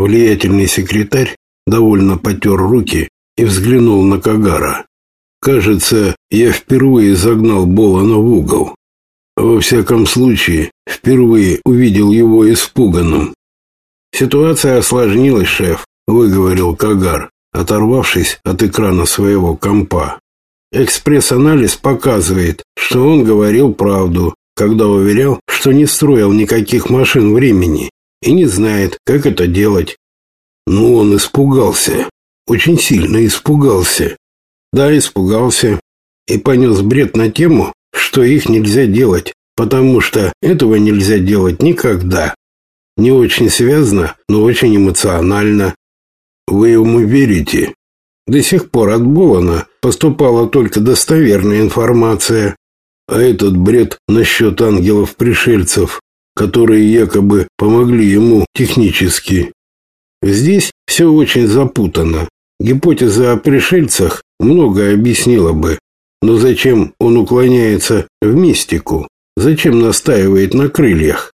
Влиятельный секретарь довольно потер руки и взглянул на Кагара. Кажется, я впервые загнал Болана в угол. Во всяком случае, впервые увидел его испуганным. Ситуация осложнилась, шеф, выговорил Кагар, оторвавшись от экрана своего компа. Экспресс-анализ показывает, что он говорил правду, когда уверял, что не строил никаких машин времени и не знает, как это делать. Ну, он испугался. Очень сильно испугался. Да, испугался. И понес бред на тему, что их нельзя делать, потому что этого нельзя делать никогда. Не очень связано, но очень эмоционально. Вы ему верите? До сих пор от Болана поступала только достоверная информация. А этот бред насчет ангелов-пришельцев, которые якобы помогли ему технически. Здесь все очень запутано. Гипотеза о пришельцах многое объяснила бы. Но зачем он уклоняется в мистику? Зачем настаивает на крыльях?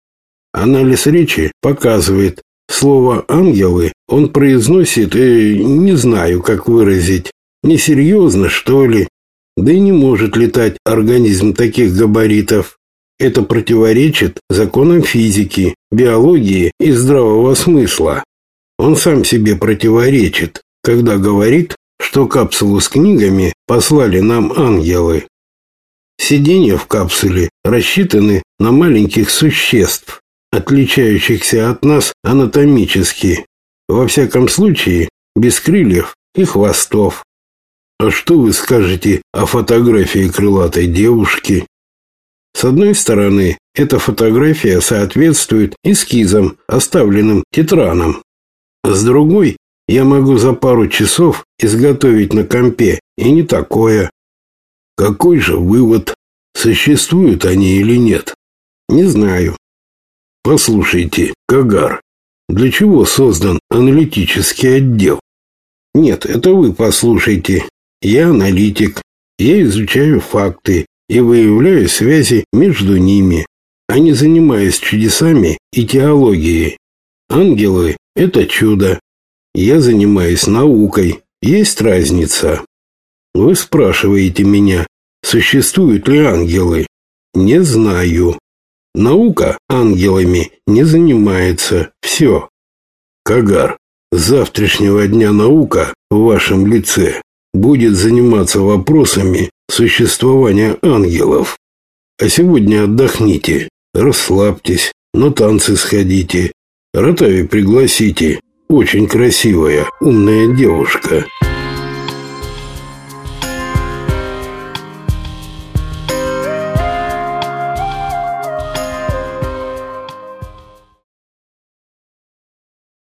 Анализ речи показывает, слово «ангелы» он произносит, э, не знаю, как выразить, несерьезно, что ли. Да и не может летать организм таких габаритов. Это противоречит законам физики, биологии и здравого смысла. Он сам себе противоречит, когда говорит, что капсулу с книгами послали нам ангелы. Сиденья в капсуле рассчитаны на маленьких существ, отличающихся от нас анатомически. Во всяком случае, без крыльев и хвостов. А что вы скажете о фотографии крылатой девушки? С одной стороны, эта фотография соответствует эскизам, оставленным Титраном. С другой, я могу за пару часов изготовить на компе, и не такое. Какой же вывод? Существуют они или нет? Не знаю. Послушайте, Кагар, для чего создан аналитический отдел? Нет, это вы послушайте. Я аналитик. Я изучаю факты и выявляю связи между ними, а не занимаюсь чудесами и теологией. Ангелы – это чудо. Я занимаюсь наукой. Есть разница? Вы спрашиваете меня, Существуют ли ангелы? Не знаю. Наука ангелами не занимается. Все. Кагар, с завтрашнего дня наука в вашем лице будет заниматься вопросами существования ангелов. А сегодня отдохните, расслабьтесь, на танцы сходите. Ротави пригласите. Очень красивая, умная девушка.